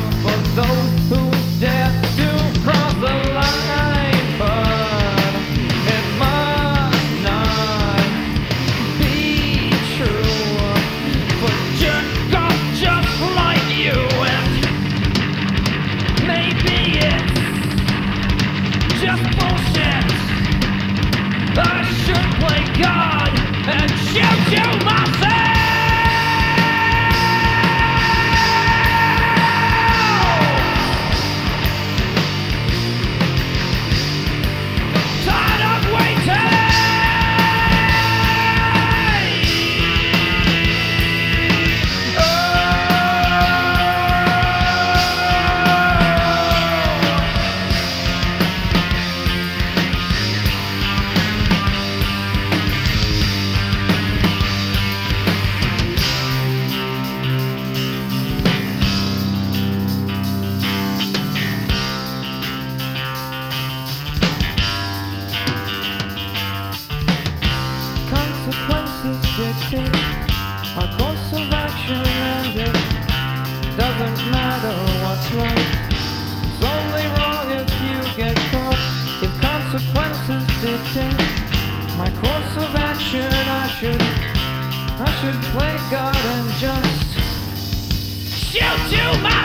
for Consequences dictate our course of action, and it doesn't matter what's right. It's only wrong if you get caught. If consequences dictate my course of action, I should, I should play God and just shoot you myself.